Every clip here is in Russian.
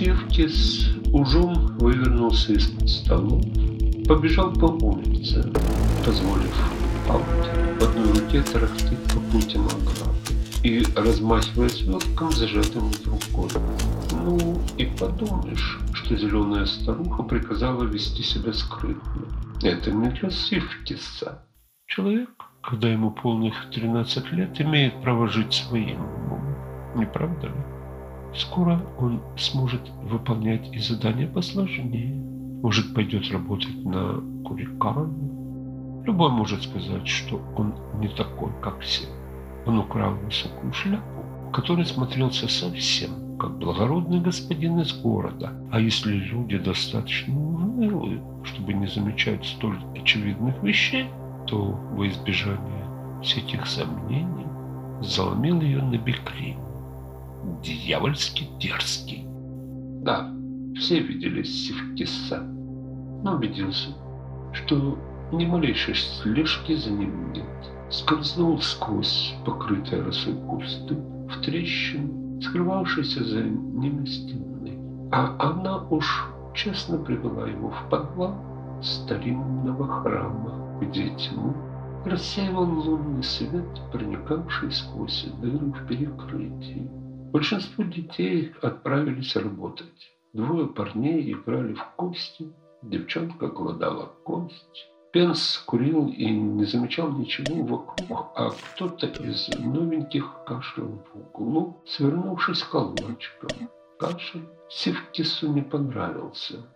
Сивкис ужом вывернулся из-под столов, побежал по улице, позволив палке в одной руке тарахтеть по путям ограды и размахивая свертком, зажатым рукой. Ну, и подумаешь, что зеленая старуха приказала вести себя скрытно. Это не для Сивкиса. Человек, когда ему полных 13 лет, имеет право жить своим. Не правда ли? Скоро он сможет выполнять и задания посложнее. Может, пойдет работать на курикану. Любой может сказать, что он не такой, как все. Он украл высокую шляпу, который смотрелся совсем как благородный господин из города. А если люди достаточно унылые, чтобы не замечать столь очевидных вещей, то во избежание всяких сомнений заломил ее на бекрень дьявольски дерзкий. Да, все видели Севкиса, но убедился, что ни малейшей слежки за ним нет. Скользнул сквозь покрытые росой кусты в трещину, скрывавшейся за ними стены. А она уж честно привела его в подвал старинного храма, где тьму рассеивал лунный свет, проникавший сквозь дыры в перекрытии. Большинство детей отправились работать. Двое парней играли в кости, девчонка гладала кость. Пенс курил и не замечал ничего вокруг, а кто-то из новеньких кашлял в углу, свернувшись калачиком. Кашель Севкису не понравился.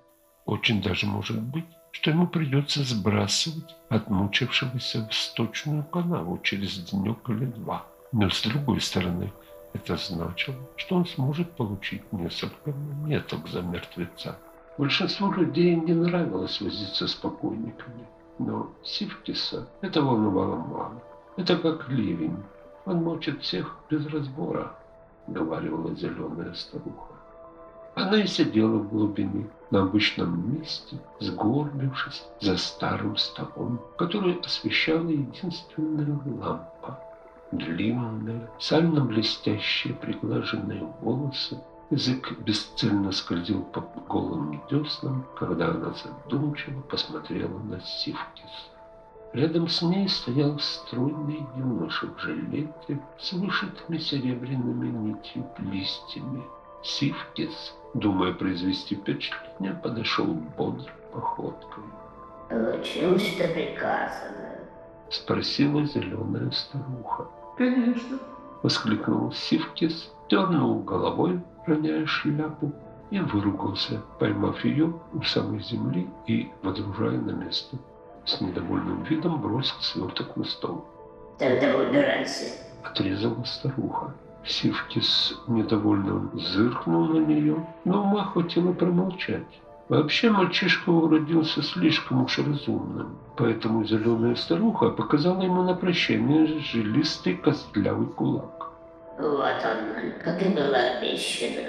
Очень даже может быть, что ему придется сбрасывать отмучившегося в сточную канаву через денек или два. Но с другой стороны, это значило, что он сможет получить несколько монеток за мертвеца. Большинству людей не нравилось возиться с покойниками, но Сивкиса это волновало мало. Это как ливень, он мочит всех без разбора, говорила зеленая старуха. Она и сидела в глубине, на обычном месте, сгорбившись за старым столом, который освещала единственная лампа длинные, сально-блестящие приглаженные волосы. Язык бесцельно скользил по голым деснам, когда она задумчиво посмотрела на Сивкис. Рядом с ней стоял стройный юноша в жилете с вышитыми серебряными нитью листьями. Сивкис, думая произвести впечатление, подошел бодрой походкой. «Получил, что приказано?» Спросила зеленая старуха. «Конечно!» — воскликнул Сивкис, дернул головой, роняя шляпу, и выругался, поймав ее у самой земли и водружая на место. С недовольным видом бросил сверток на стол. «Тогда убирайся!» — отрезала старуха. Сивкис недовольно зыркнул на нее, но ума хватило промолчать. Вообще мальчишка уродился слишком уж разумным, поэтому зеленая старуха показала ему на прощение жилистый костлявый кулак. Вот он, как и было обещано.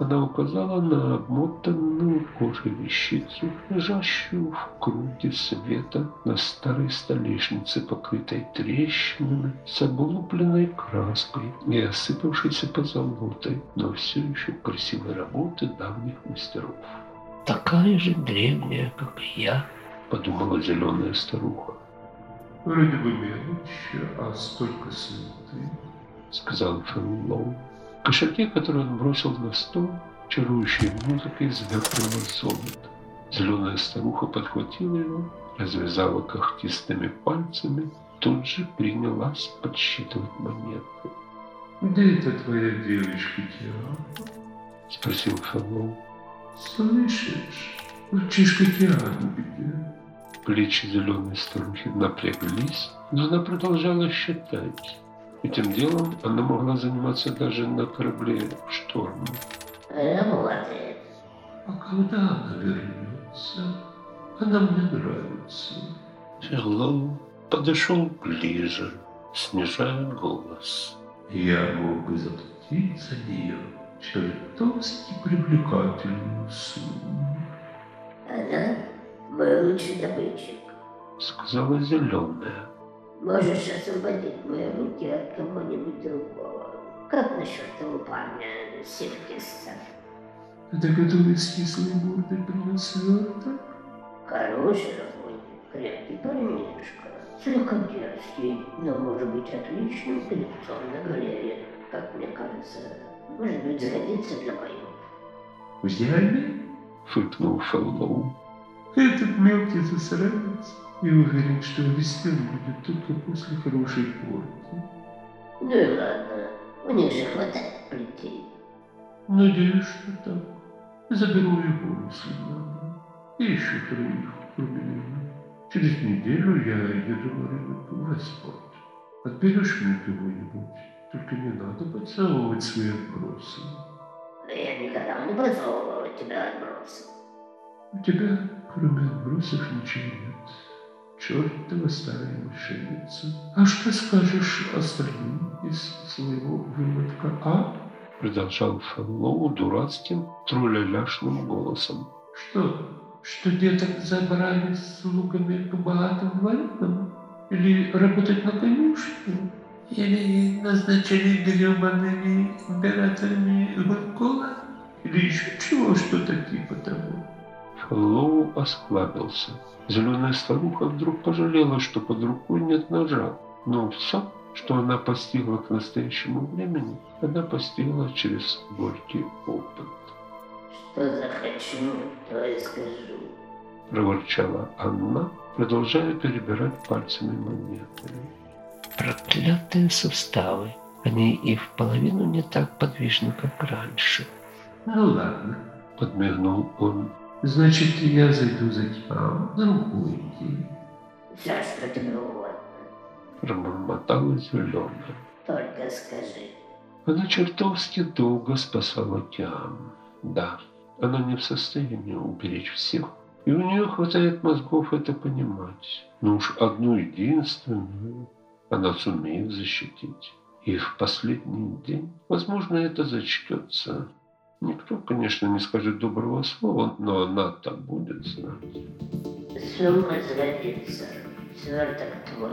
Она указала на обмотанную кожей вещицу, лежащую в круге света на старой столешнице, покрытой трещинами, с облупленной краской и осыпавшейся позолотой, но все еще красивой работы давних мастеров такая же древняя, как я, подумала зеленая старуха. Вроде бы мелочь, а столько суеты, сказал Фэллоу. В кошельке, который он бросил на стол, чарующей музыкой звякнуло золото. Зеленая старуха подхватила его, развязала когтистыми пальцами, тут же принялась подсчитывать монеты. «Где это твоя девочка, Киара?» — спросил Фэллоу. «Слышишь, мальчишка где?» Плечи зеленой старухи напряглись, но она продолжала считать. Этим делом она могла заниматься даже на корабле в шторме. Работает. А когда она вернется? Она мне нравится. Ферлоу подошел ближе, снижая голос. Я мог бы заплатить за нее чертовски привлекательную сумму. Она мой лучший добытчик, сказала зеленая. Можешь освободить мои руки от кого-нибудь другого. Как насчет того парня Сиркиса? Это который с кислой мордой принес сверток? Хороший работник, крепкий парнишка. Слегка дерзкий, но может быть отличным певцом на галере, как мне кажется. Может быть, сгодится для боев. Взяли? Фыркнул Фэллоу. Этот мелкий засранец. И уверен, что весен будет только после хорошей порки. Ну и ладно, у них же хватает плетей. Надеюсь, что так. Заберу его, если надо. И еще троих, меня. Через неделю я еду на рынок в Вестпорт. Отберешь мне кого-нибудь? Только не надо подсовывать свои отбросы. Я никогда не подсовывал тебя отбросы. У тебя, кроме отбросов, ничего нет. Чертова старая мошенница. А что скажешь остальным из своего выводка, а? Продолжал Фэллоу дурацким, тролляляшным голосом. Что? Что деток забрали с слугами к богатым дворянам? Или работать на конюшне? Или назначили гребаными императорами Гонкола? Или еще чего, что-то типа того? Фэллоу осклабился. Зеленая старуха вдруг пожалела, что под рукой нет ножа. Но все, что она постигла к настоящему времени, она постигла через горький опыт. Что захочу, то и скажу. Проворчала Анна, продолжая перебирать пальцами монеты. Проклятые суставы. Они и в половину не так подвижны, как раньше. Ну ладно. Подмигнул он. Значит, я зайду за тебя в другой день. Что тебе угодно. Пробормотала зеленая. Только скажи. Она чертовски долго спасала Тиам. Да, она не в состоянии уберечь всех, и у нее хватает мозгов это понимать. Но уж одну единственную она сумеет защитить. И в последний день, возможно, это зачтется. Никто, конечно, не скажет доброго слова, но она-то будет знать. Сумма сгодится. Сверток твой.